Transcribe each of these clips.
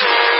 Peace.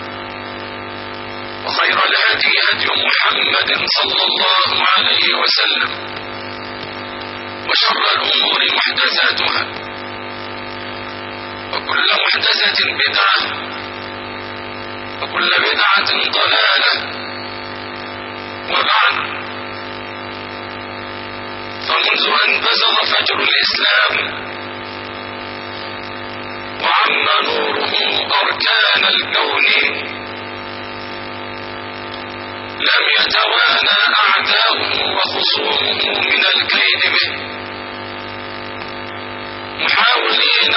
وخير الهدي هدي محمد صلى الله عليه وسلم. وشر الأمور محدثاتها. وكل محدثة بدعة. وكل بدعة ضلالة. وبعد. فمنذ أن بزغ فجر الإسلام. وعم نوره أركان الكون. لم يتوانى أعداؤه وخصومه من الكيد به محاولين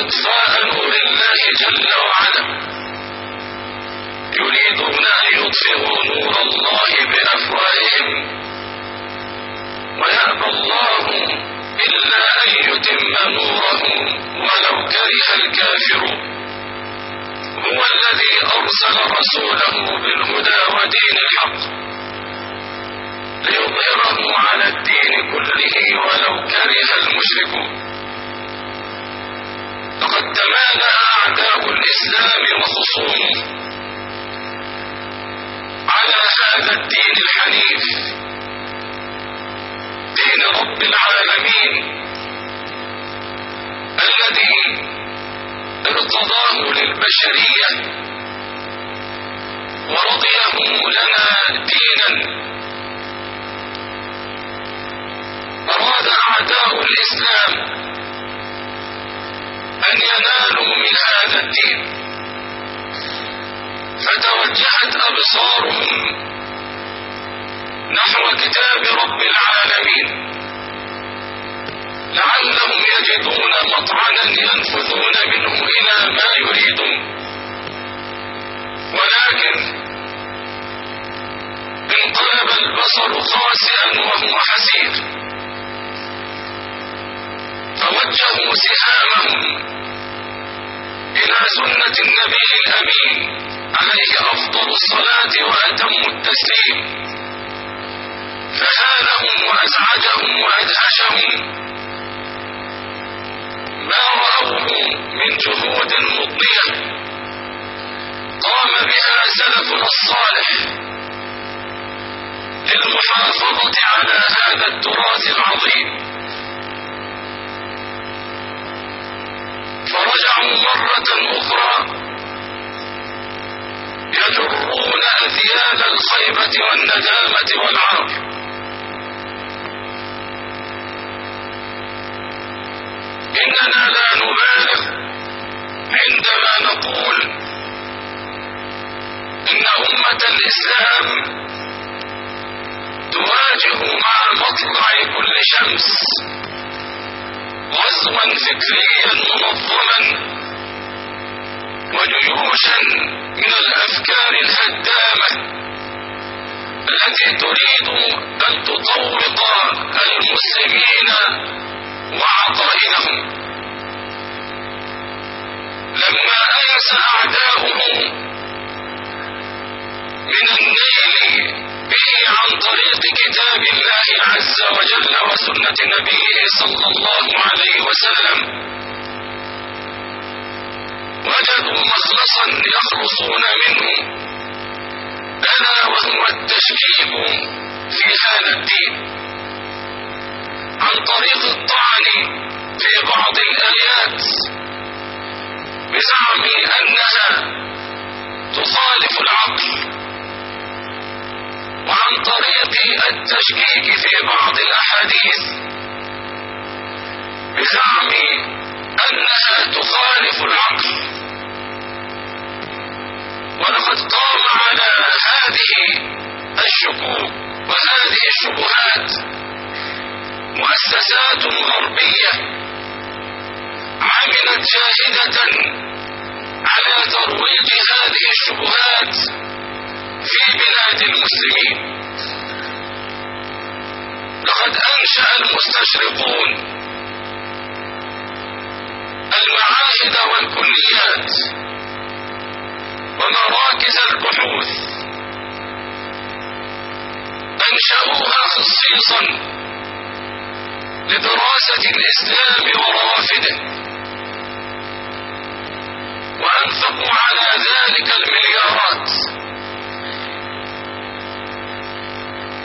إطفاء نور الله جل وعلا. يريدون أن يطفئوا نور الله بأفواههم. ويأبى الله إلا أن يتم نوره ولو كره الكافرون. هو الذي أرسل رسوله بالهدى ودين الحق ليظهره على الدين كله ولو كره المشركون. لقد تمادى أعداء الإسلام وخصومه على هذا الدين الحنيف. دين رب العالمين الذي ارتضاه للبشرية. ورضيه لنا دينا. أراد أعداء الإسلام أن ينالوا من هذا الدين. فتوجهت أبصارهم نحو كتاب رب العالمين. لعلهم يجدون مطعنا ينفذون منه إلى ما يريدون. ولكن انقلب البصر خاسئا وهو حسير. فوجهوا سهامهم إلى سنة النبي الأمين عليه أفضل الصلاة وأتم التسليم. فهانهم وأزعجهم وأدهشهم. ما رأوه من جهود مضنية قام بها سلفنا الصالح للمحافظة على هذا التراث العظيم. فرجعوا مرة أخرى يجرون أثيال الخيبة والندامة والعار. إننا لا نبالغ عندما نقول إن أمة الإسلام تواجه مع مطلع كل شمس غزوا فكريا منظما وجيوشا من الأفكار الهدامة التي تريد أن تطوق المسلمين وعقائدهم لما أيس أعداؤه من النيل به عن طريق كتاب الله عز وجل وسنة نبيه صلى الله عليه وسلم وجدوا مخلصا يخلصون منه. ألا وهو التشكيك في هذا الدين. عن طريق الطعن في بعض الآيات بزعم أنها تخالف العقل وعن طريق التشكيك في بعض الأحاديث بزعم أنها تخالف العقل. ولقد قام على هذه الشكوك وهذه الشبهات مؤسسات غربية عملت جاهدة على ترويج هذه الشبهات في بلاد المسلمين. لقد أنشأ المستشرقون المعاهد والكليات ومراكز البحوث. أنشأوها خصيصا لدراسة الإسلام وروافده وأنفقوا على ذلك المليارات.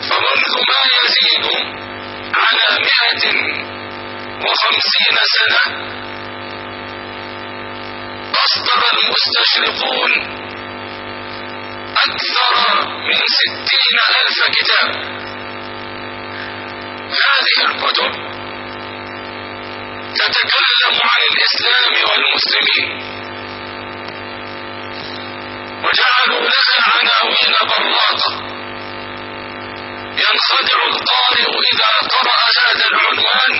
فمنذ ما يزيد على مئة وخمسين سنة أصدر المستشرقون أكثر من ستين ألف كتاب. هذه الكتب تتكلم عن الإسلام والمسلمين. وجعلوا لها عناوين براقة ينخدع القارئ إذا قرأ هذا العنوان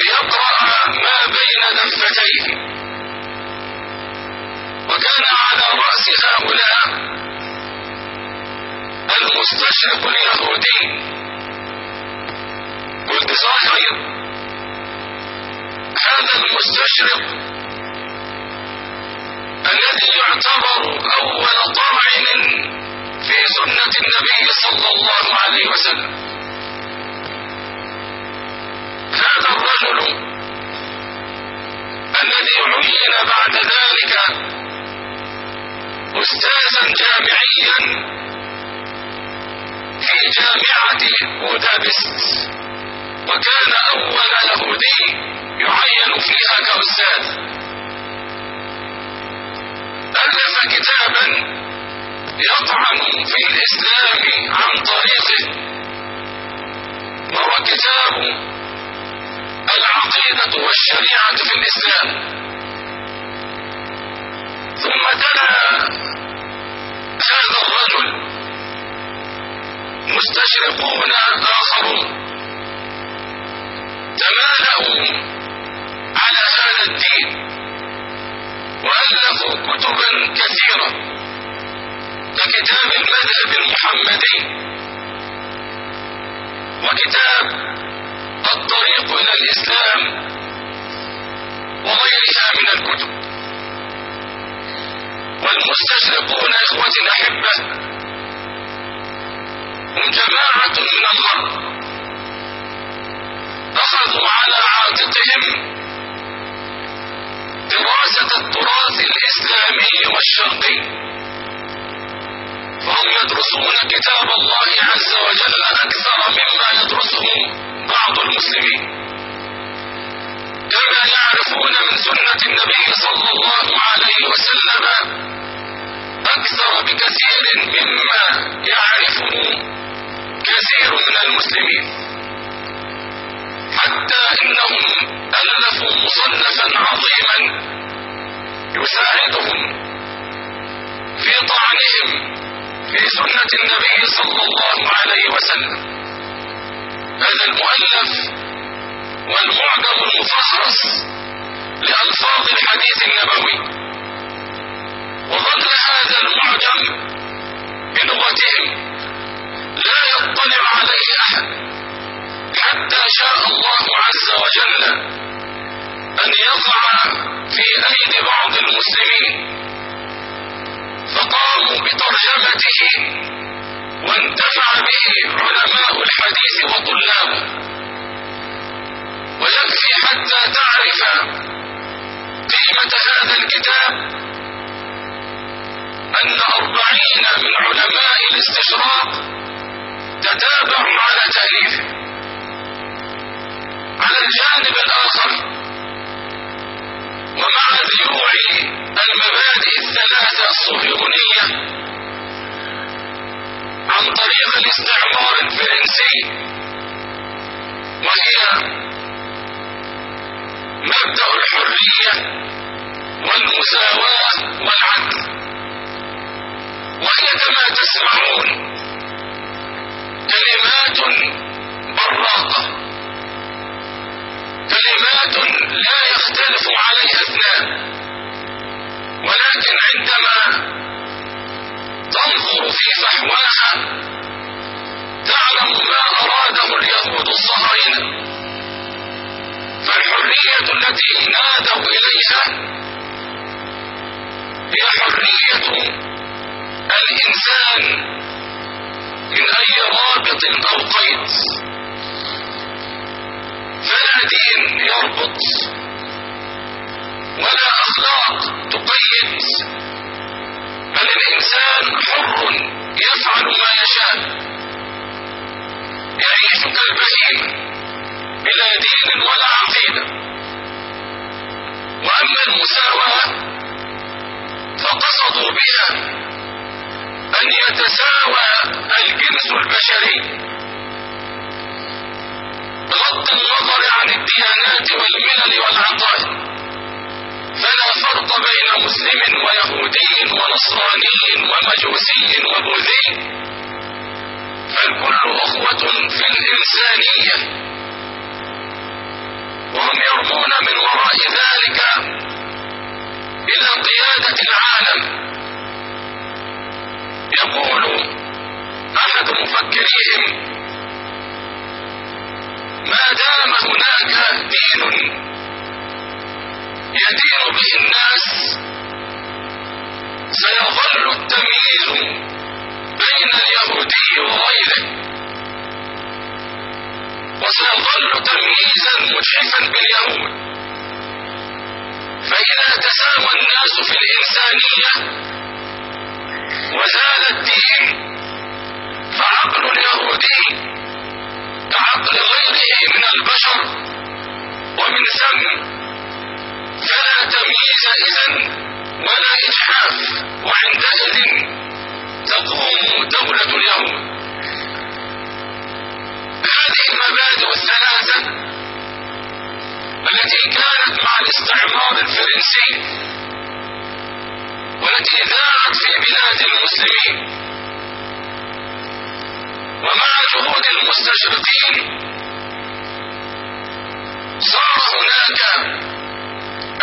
ليقرأ ما بين دفتيه وكان على رأس هؤلاء المستشرق اليهودي. قلت صحيح. هذا المستشرق الذي يعتبر أول طاعن في سنة النبي صلى الله عليه وسلم. هذا الرجل الذي عين بعد ذلك أستاذا جامعيا في جامعة بودابست. وكان أول يهودي يعين فيها كأستاذ. ألف كتابا يطعن في الإسلام عن طريقه. وهو كتاب العقيدة والشريعة في الإسلام. ثم تلا هذا الرجل مستشرقون آخرون. تمالأوا على هذا الدين وألفوا كتبا كثيرة ككتاب المذهب المحمدي وكتاب الطريق إلى الإسلام وغيرها من الكتب. والمستشرقون إخوتي الأحبة هم جماعة من الغرب. أخذوا على عاتقهم دراسة التراث الإسلامي والشرقي. فهم يدرسون كتاب الله عز وجل أكثر مما يدرسه بعض المسلمين. كما يعرفون من سنة النبي صلى الله عليه وسلم أكثر بكثير مما يعرفه كثير من المسلمين. حتى إنهم ألفوا مصنفا عظيما يساعدهم في طعنهم في سنة النبي صلى الله عليه وسلم. هذا المؤلف والمعجم المفخرس لألفاظ الحديث النبوي. وظل هذا المعجم بلغتهم لا يطلع عليه أحد حتى شاء الله عز وجل أن يقع في أيدي بعض المسلمين. فقاموا بترجمته وانتفع به علماء الحديث وطلابه. ويكفي حتى تعرف قيمة هذا الكتاب أن أربعين من علماء الاستشراق تتابعوا على تأليفه على الجانب الآخر. ومع ذيوع المبادئ الثلاثة الصهيونية. عن طريق الاستعمار الفرنسي. وهي مبدأ الحرية والمساواة والعدل. وهي كما تسمعون كلمات براقة. كلمات لا يختلف عليها اثنان. ولكن عندما تنظر في فحواها تعلم ما أراده اليهود الصهاينة. فالحرية التي نادوا إليها هي حرية الإنسان من أي رابط أو قيد فلا دين يربط. ولا أخلاق تقيد. بل الإنسان حر يفعل ما يشاء. يعيش كالبهيم بلا دين ولا عقيدة. وأما المساواة فقصدوا بها. أن يتساوى الجنس البشري. بغض النظر عن الديانات والملل والعقائد فلا فرق بين مسلم ويهودي ونصراني ومجوسي وبوذي. فالكل أخوة في الإنسانية وهم يرمون من وراء ذلك إلى قيادة العالم. يقول أحد مفكريهم ما دام هناك دين يدين به الناس سيظل التمييز بين اليهودي وغيره. وسيظل تمييزا مجحفا باليهود فإذا تساوى الناس في الإنسانية وزال الدين فعقل اليهودي كعقل غيره من البشر ومن ثم فلا تمييز إذن ولا إجحاف وعندئذ تقوم دولة اليهود. هذه المبادئ الثلاثة التي الاستعمار الفرنسي والتي ذاعت في بلاد المسلمين. ومع جهود المستشرقين صار هناك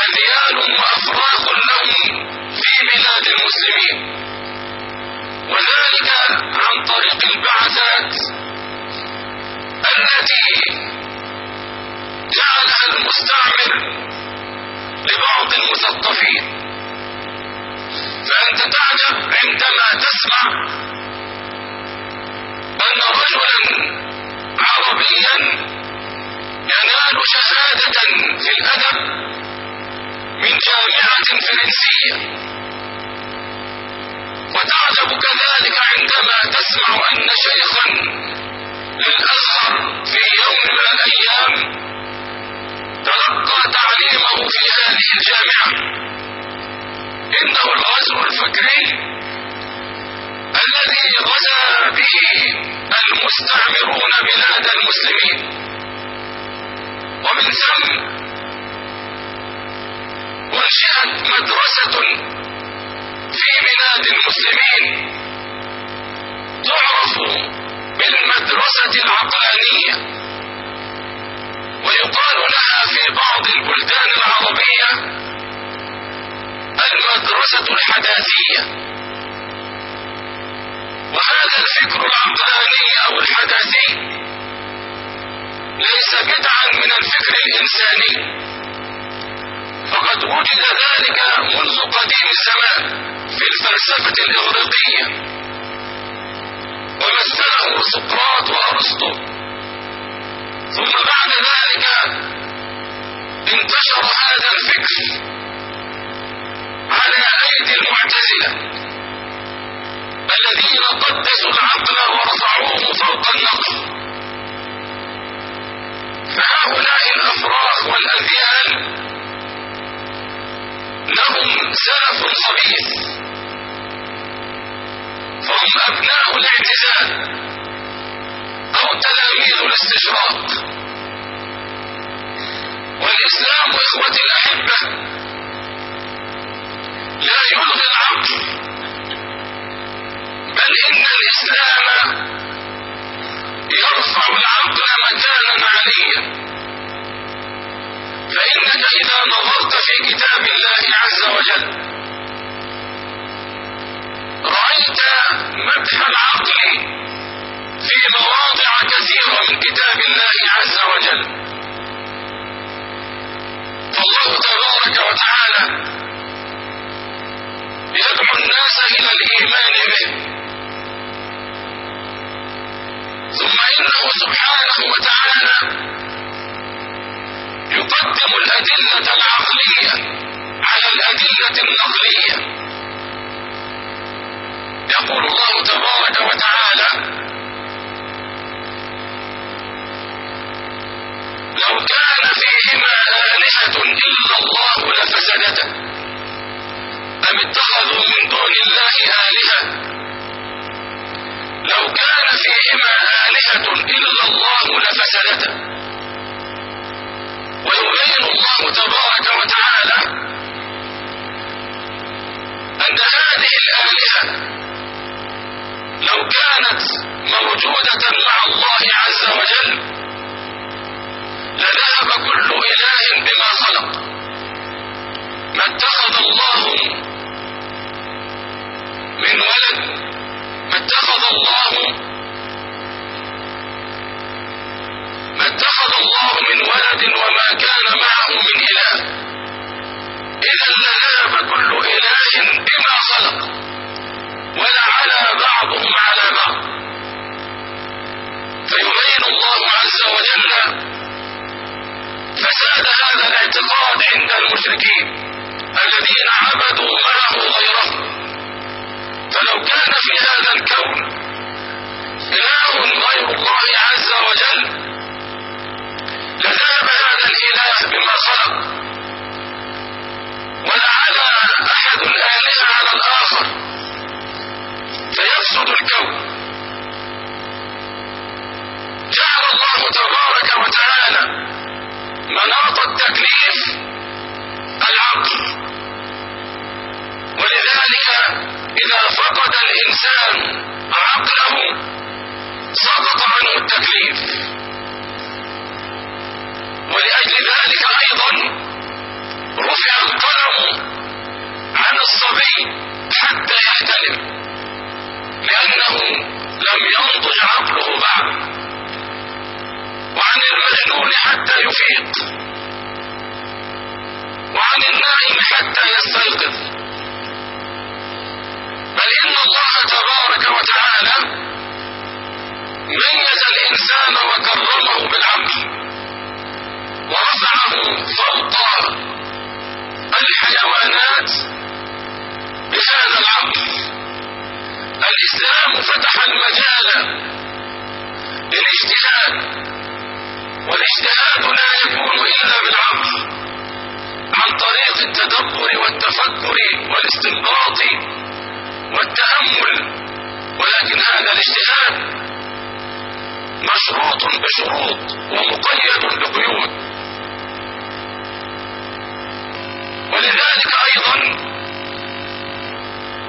أذيال وأفراخ لهم في بلاد المسلمين. وذلك عن طريق البعثات التي جعلها المستعمر لبعض المثقفين. فأنت تعجب عندما تسمع أن رجلا عربيا ينال شهادة في الأدب من جامعة فرنسية وتعجب كذلك عندما تسمع أن شيخا للأزهر في يوم من الأيام تلقى تعليمه في هذه الجامعة. إنه الغزو الفكري الذي غزا به المستعمرون بلاد المسلمين. ومن ثم انشئت مدرسة في بلاد المسلمين تعرف بالمدرسة العقلانية ويقال لها في بعض البلدان العربية المدرسة الحداثية. وهذا الفكر العقلاني أو الحداثي ليس بدعا من الفكر الإنساني. فقد وجد ذلك منذ قديم الزمان في الفلسفة الإغريقية. ومثله سقراط وأرسطو. ثم بعد ذلك انتشر هذا الفكر. على أيدي المعتزلة الذين قدسوا العقل ورفعوه فوق النقل. فهؤلاء الأفراخ والأذيال لهم سلف خبيث. فهم أبناء الاعتزال أو تلاميذ الاستشراق. والإسلام إخوتي الأحبة لا يلغي العقل بل إن الإسلام يرفع العقل مكانا عليا. فإنك إذا نظرت في كتاب الله عز وجل رأيت مدح العقل في مواضع كثيرة من كتاب الله عز وجل. فالله تبارك وتعالى يدعو الناس إلى الإيمان به. ثم إنه سبحانه وتعالى يقدم الأدلة العقلية على الأدلة النقلية يقول الله تبارك وتعالى لو كان فيهما آلهة إلا الله لفسدتا أم اتخذوا من دون الله آلهة؟ لو كان فيهما آلهة إلا الله لفسدتا ويبين الله تبارك وتعالى أن هذه الآلهة لو كانت موجودة مع الله عز وجل لذهب كل إله بما خلق. ما اتخذ الله من ولد ما اتخذ الله ما اتخذ الله من ولد وما كان معه من إله. إذا لذهب كل إله بما خلق ولعلى بعضهم على بعض. فيبين الله عز وجل فساد هذا الاعتقاد عند المشركين الذين عبدوا معه العارف العقل. ولذلك إذا فقد الإنسان عقله سقط عنه التكليف. ولأجل ذلك أيضا رفع القلم عن الصبي حتى يحتلم لأنه لم ينضج عقله بعد. وعن المجنون حتى يفيق. وعن النائم حتى يستيقظ. بل إن الله تبارك وتعالى ميز الإنسان وكرمه بالعقل ورفعه فوق الحيوانات بهذا العقل الإسلام فتح المجال للاجتهاد. والإجتهاد لا يكون إلا بالعقل عن طريق التدبر والتفكر والاستنباط والتأمل ولكن هذا الاجتهاد مشروط بشروط ومقيد بقيود. ولذلك أيضا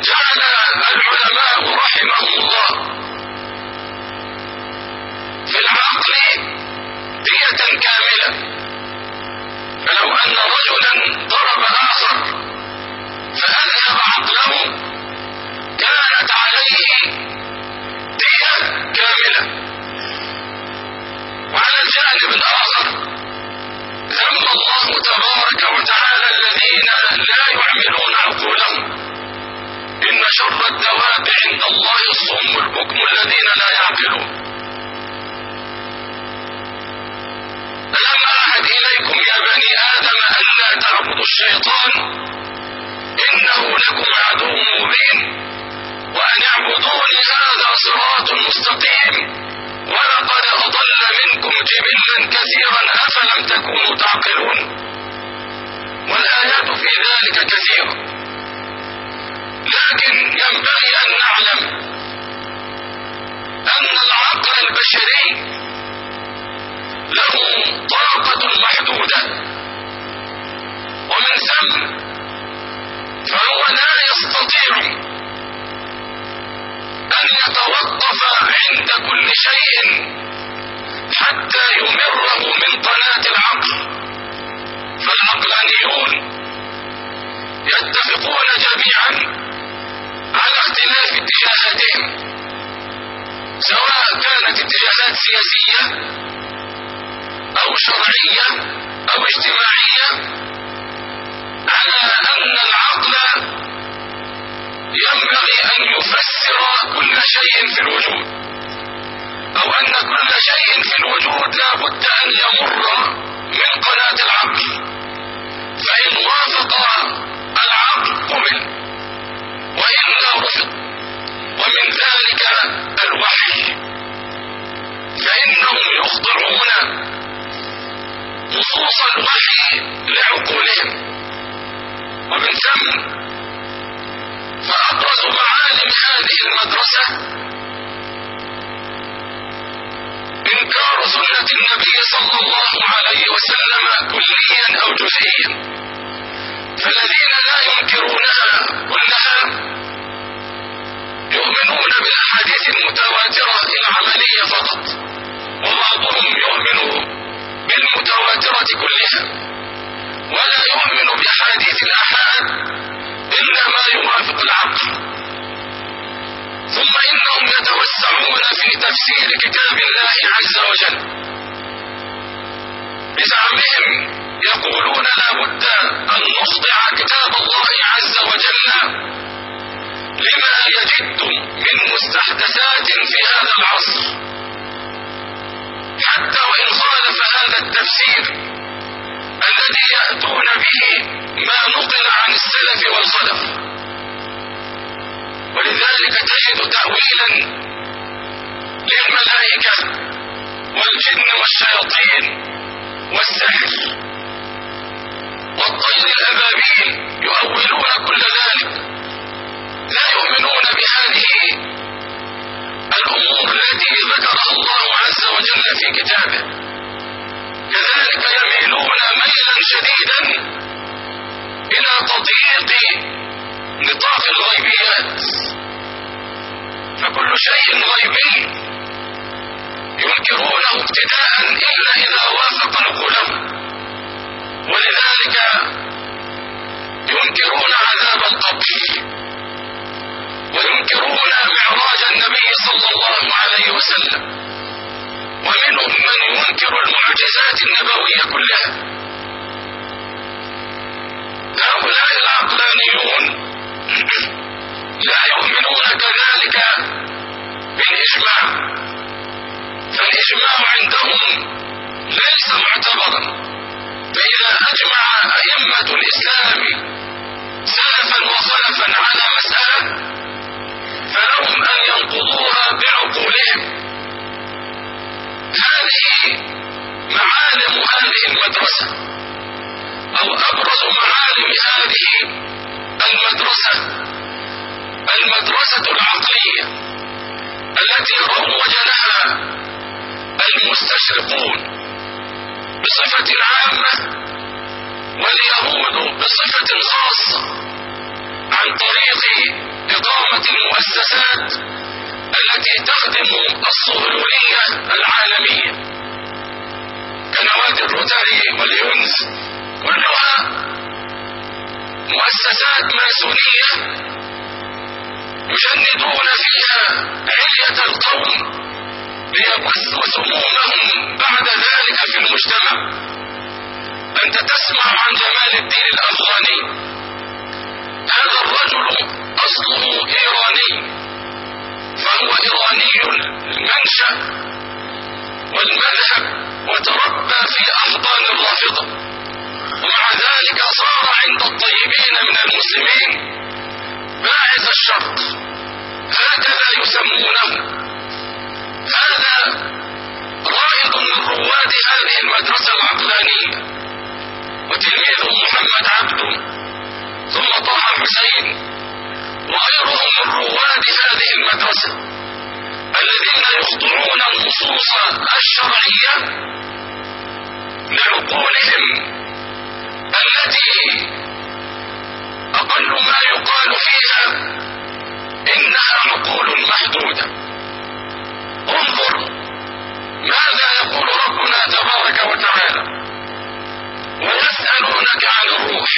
جعل العلماء رحمهم الله في العقل دية كاملة. فلو أن رجلا ضرب آخر فأذهب عقله كانت عليه دية كاملة. وعلى الجانب الآخر ذم الله تبارك وتعالى الذين لا يعملون عقولهم إن شر الدواب عند الله الصم البكم الذين لا يعقلون. ألم أعهد إليكم يا بني آدم ألا تعبدوا الشيطان؟ إنه لكم عدو مبين. وأن اعبدوني هذا صراط مستقيم. ولقد أضل منكم جبلا كثيرا أفلم تكونوا تعقلون؟ والآيات في ذلك كثيرة. لكن ينبغي أن نعلم أن العقل البشري له طاقة محدودة. ومن ثم فهو لا يستطيع أن يتوقف عند كل شيء حتى يمره من قناة العقل. فالعقلانيون يتفقون جميعا على اختلاف اتجاهاتهم سواء كانت اتجاهات سياسية أو شرعية أو اجتماعية على أن العقل ينبغي أن يفسر كل شيء في الوجود أو أن كل شيء في الوجود لا بد أن يمر من قناة العقل. عليه وسلم كليا أو جزئيا. فالذين لا ينكرونها كلها يؤمنون بالأحاديث المتواترة العملية فقط وبعضهم يؤمن بالمتواترة كلها ولا يؤمن بأحاديث الأحاد إلا ما يوافق العقل ثم إنهم يتوسعون في تفسير كتاب الله عز وجل. بزعمهم يقولون لا بد أن نخضع كتاب الله عز وجل. لما يجد من مستحدثات في هذا العصر؟ حتى وإن خالف هذا التفسير الذي يأتون به ما نقل عن السلف والخلف. ولذلك تجد تأويلا للملائكة والجن والشياطين والسحر. والطير الأبابيل يؤولون كل ذلك. لا يؤمنون بهذه الأمور التي ذكرها الله عز وجل في كتابه. كذلك يميلون ميلا شديدا إلى تضييق نطاق الغيبيات. شيء غيبي. ينكرونه ابتداء إلا إذا وافق عقولهم ولذلك ينكرون عذاب القبر وينكرون معراج النبي صلى الله عليه وسلم. ومنهم من ينكر المعجزات النبوية كلها. هؤلاء العقلانيون لا يؤمنون كذلك بالإجماع. فالإجماع عندهم ليس معتبرا. فإذا أجمع أئمة الإسلام سلفا وخلفا على مسألة فلهم أن ينقضوها بعقولهم. هذه معالم هذه المدرسة أو أبرز معالم هذه المدرسة المدرسة العقلية. التي روج لها المستشرقون بصفة عامة واليهود بصفة خاصة عن طريق إقامة المؤسسات التي تخدم الصهيونية العالمية. كنوادي الروتاري واليونز كلها مؤسسات ماسونية يجندون فيها علية القوم ليبثوا سمومهم بعد ذلك في المجتمع. أنت تسمع عن جمال الدين الأفغاني؟ هذا الرجل أصله إيراني فهو إيراني المنشأ والمذهب وتربى في أحضان الرافضة. ومع ذلك صار عند الطيبين من المسلمين باعث الشرق هكذا يسمونه. هذا رائد من رواد هذه المدرسة العقلانية. وتلميذه محمد عبده ثم طه حسين وغيرهم من رواد هذه المدرسة. الذين يخضعون النصوص الشرعية لعقولهم. التي أقل ما يقال فيها إنها عقول محدودة انظر ماذا يقول ربنا تبارك وتعالى. ويسألونك عن الروح.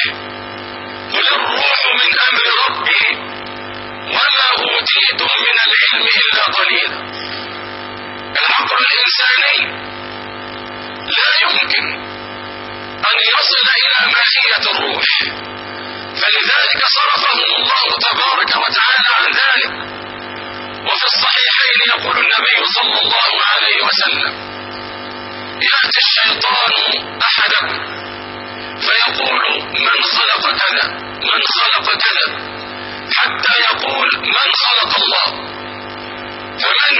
قل الروح من أمر ربي وما أوتيتم من العلم إلا قليلا. العقل الإنساني لا يمكن أن يصل إلى ماهية الروح. فلذلك صرفهم الله تبارك وتعالى عن ذلك. وفي الصحيحين يقول النبي صلى الله عليه وسلم يأتي الشيطان أحدكم فيقول من خلق كذا من خلق كذا حتى يقول من خلق الله؟ فمن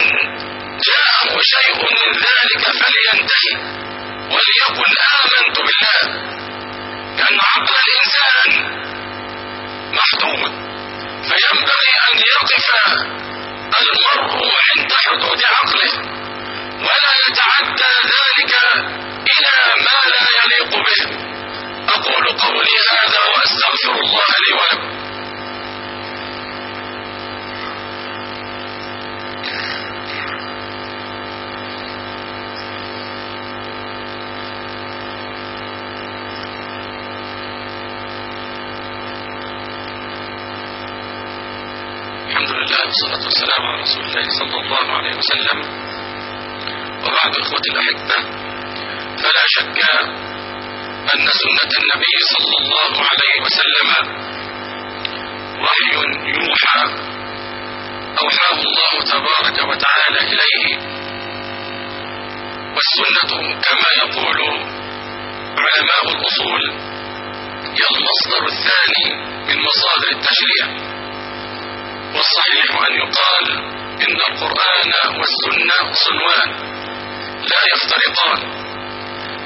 جاءه شيء من ذلك فلينتهي وليقل آمنت بالله. لأن عقل الإنسان محدود فينبغي أن يقف المرء عند حدود عقله ولا يتعدى ذلك إلى ما لا يليق به. أقول قولي هذا وأستغفر الله لي ولكم. الحمد لله والصلاة والسلام على رسول الله صلى الله عليه وسلم. وبعد إخوتي الأحبة فلا شك أن سنة النبي صلى الله عليه وسلم وحي يوحى أوحاه الله تبارك وتعالى إليه. والسنة كما يقول علماء الأصول هي المصدر الثاني من مصادر التشريع. والصحيح أن يقال إن القرآن والسنة صنوان لا يفترقان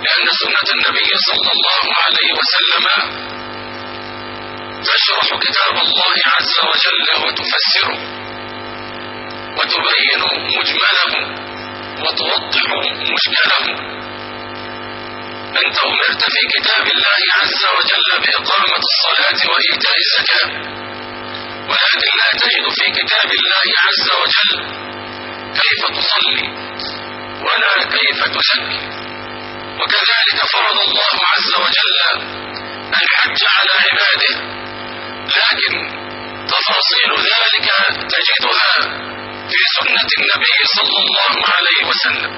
لأن سنة النبي صلى الله عليه وسلم تشرح كتاب الله عز وجل وتفسره وتبين مجمله وتوضح مشكله. أنت أمرت في كتاب الله عز وجل بإقامة الصلاة وإيتاء الزكاة. ولكن لا تجد في كتاب الله عز وجل. كيف تصلي؟ ولا كيف تزكي؟ وكذلك فرض الله عز وجل الحج على عباده. لكن تفاصيل ذلك تجدها في سنة النبي صلى الله عليه وسلم.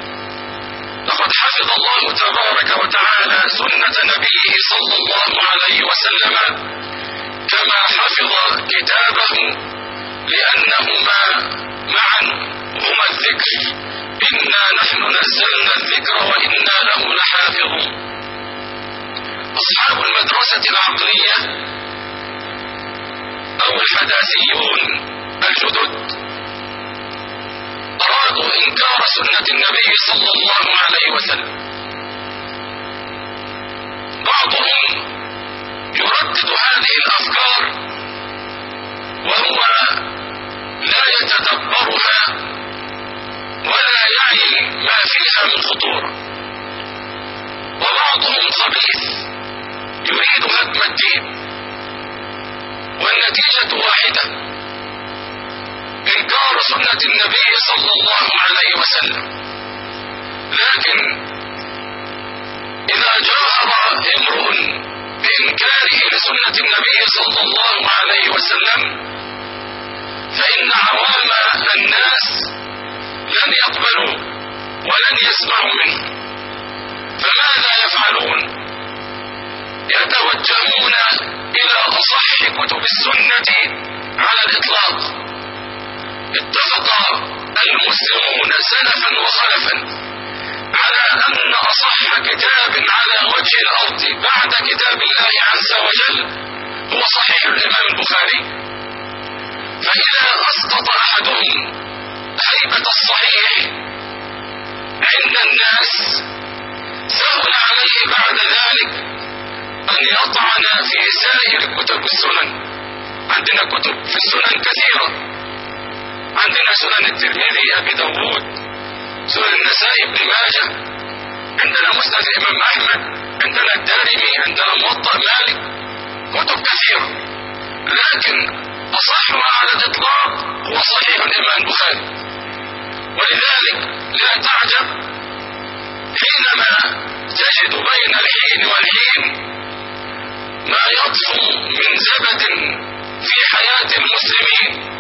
لقد حفظ الله تبارك وتعالى سنة نبيه صلى الله عليه وسلم كما حفظ كتابه لأنهما معا هما الذكر. إنا نحن نزلنا الذكر وإنا له لحافظون. أصحاب المدرسة العقلية أو الحداثيون الجدد. أرادوا إنكار سنة النبي صلى الله عليه وسلم. بعضهم يردد هذه الأفكار وهو لا يتدبرها ولا يعي ما فيها من خطورة. وبعضهم خبيث يريد هدم الدين والنتيجة واحدة. إنكار سنة النبي صلى الله عليه وسلم. لكن إذا جاهر امرؤ بإنكاره لسنة النبي صلى الله عليه وسلم فإن عوام الناس لن يقبلوا ولن يسمعوا منه. فماذا يفعلون؟ يتوجهون إلى أصح كتب السنة على الإطلاق. اتفق المسلمون سلفا وخلفا على أن أصح كتاب على وجه الأرض بعد كتاب الله عز وجل هو صحيح الإمام البخاري. فإذا أسقط أحدهم هيبة الصحيح عند الناس سهل عليه بعد ذلك أن يطعن في سائر كتب السنن. عندنا كتب في السنن كثيرة. عندنا سنن الترمذي أبي داود. سنن النسائي ابن ماجه. عندنا مسند الإمام أحمد. عندنا الدارمي. عندنا موطأ مالك. كتب كثيرة. لكن أصحها على الإطلاق هو صحيح الإمام البخاري. ولذلك لا تعجب حينما تجد بين الحين والحين ما يطفو من زبد في حياة المسلمين.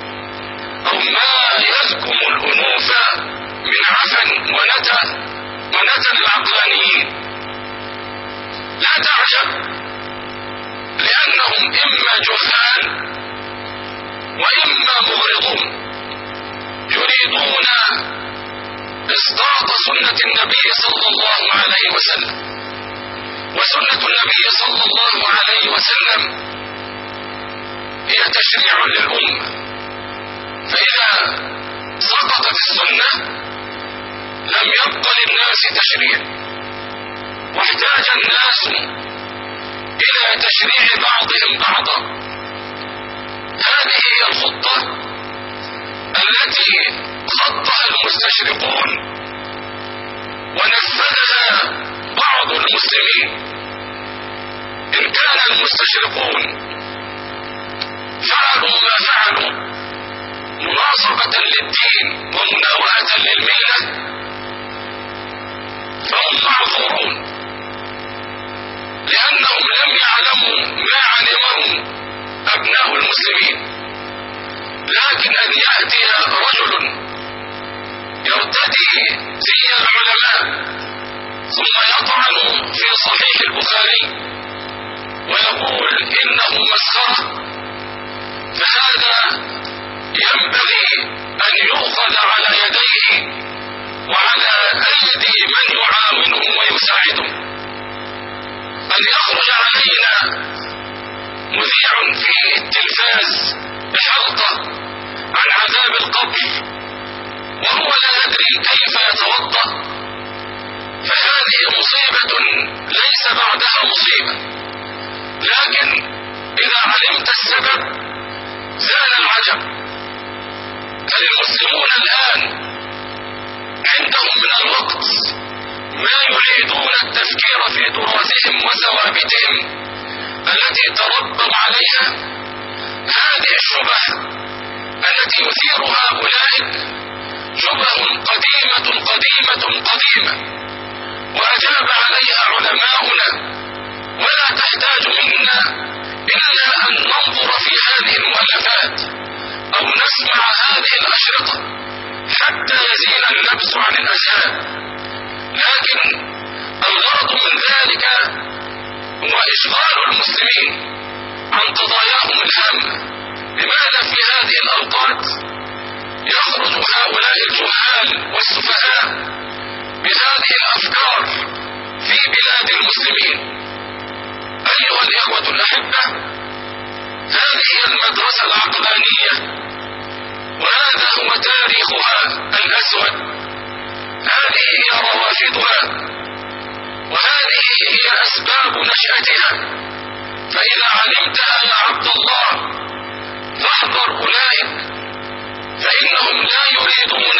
أو ما يهكم الأنوف من عفن ونتن ونتن العقلانيين. لا تعجب لأنهم إما جهال وإما مغرضون. يريدون إسقاط سنة النبي صلى الله عليه وسلم. وسنة النبي صلى الله عليه وسلم هي تشريع للأمة. فإذا سقطت السنة لم يبق للناس تشريع. واحتاج الناس إلى تشريع بعضهم بعضا. هذه هي الخطة التي خطها المستشرقون. ونفذها بعض المسلمين. إن كان المستشرقون فعلوا ما فعلوا مناصرة للدين ومناوئة للملة. فهم معذورون. لأنهم لم يعلموا ما علمه أبناء المسلمين. لكن أن يأتي رجل يرتدي زي العلماء ثم يطعن في صحيح البخاري ويقول إنه مسخرة فهذا ينبغي أن يؤخذ على يديه وعلى أيدي من يعاونه ويساعده. أن يخرج علينا مذيع في التلفاز بحلقة عن عذاب القبر وهو لا يدري كيف يتوضأ. فهذه مصيبة ليس بعدها مصيبة. لكن إذا علمت السبب زال العجب. فالمسلمون الآن. عندهم من الوقت ما يريدون التفكير في تراثهم وثوابتهم التي تربوا عليها هذه الشبه التي يثيرها أولئك. شبه قديمة قديمة قديمة. وأجاب عليها علماؤنا ولا تحتاج منا إلا أن ننظر في هذه المؤلفات أو نسمع هذه الأشرطة حتى يزيل اللبس عن الأذهان لكن الغرض من ذلك هو إشغال المسلمين عن قضاياهم الهامة. لماذا في هذه الأوقات يخرج هؤلاء الجهال والسفهاء بهذه الأفكار في بلاد المسلمين؟ أيها الإخوة الأحبة هذه المدرسة العقلانية. وهذا هو تاريخها الأسود. هذه هي روافدها. وهذه هي أسباب نشأتها. فإذا علمتها يا عبد الله فاحذر أولئك فإنهم لا يريدون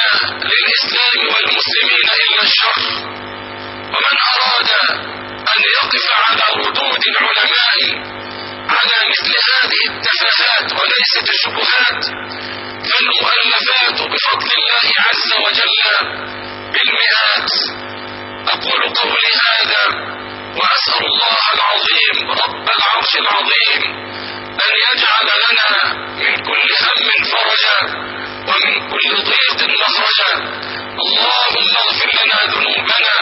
للإسلام والمسلمين إلا الشر. ومن أراد أن يقف على ردود العلماء على مثل هذه التفاهات وليست الشبهات فالمؤلفات بفضل الله عز وجل بالمئات. أقول قولي هذا وأسأل الله العظيم رب العرش العظيم أن يجعل لنا من كل هم فرجا ومن كل ضيق مخرجا. اللهم اغفر لنا ذنوبنا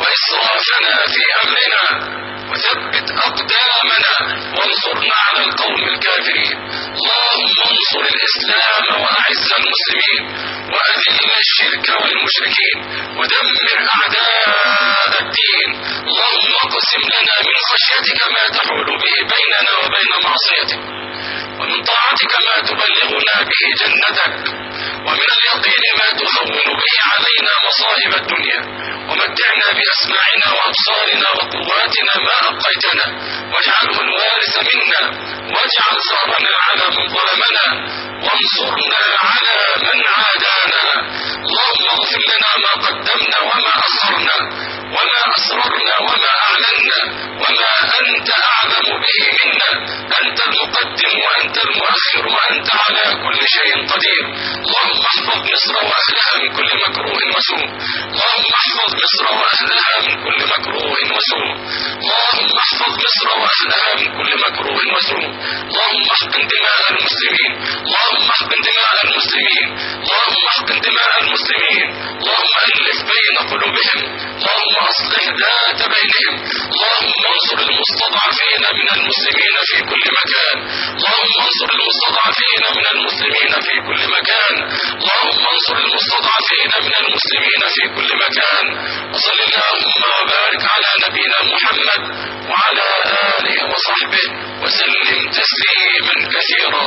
وإسرافنا في أمرنا وثبت أقدامنا الكافرين. اللهم انصر الإسلام وأعز المسلمين وأذل الشرك والمشركين ودمر أعداء الدين. اللهم اقسم لنا من خشيتك ما تحول به بيننا وبين معصيتك. ومن طاعتك ما تبلغنا به جنتك ومن اليقين ما تهون به علينا مصائب الدنيا. ومتعنا بأسماعنا وأبصارنا وقواتنا ما أبقيتنا. واجعله الوارث منا واجعل ثارنا على من ظلمنا وانصرنا على من عادانا. اللهم اغفر لنا ما قدمنا وما أخرنا وما أسررنا وما أعلنا وما أنت أعلم به منا. أنت المقدم وأنت المؤخر وأنت على كل شيء قدير. اللهم احفظ مصر وأهلها من كل مكروه وسوء. اللهم احفظ مصر وأهلها من كل مكروه وسوء. اللهم احفظ مصر وأهلها من كل مكروه وسوء. اللهم احقن دماء المسلمين. اللهم احقن دماء المسلمين. اللهم احقن دماء المسلمين. اللهم ألف بين قلوبهم. اللهم ذات بينهم اللهم انصر المستضعفين من المسلمين في كل مكان. اللهم انصر المستضعفين من المسلمين في كل مكان. اللهم انصر المستضعفين من المسلمين في كل مكان. وصل اللهم وبارك على نبينا محمد وعلى آله وصحبه وسلم تسليما كثيرا.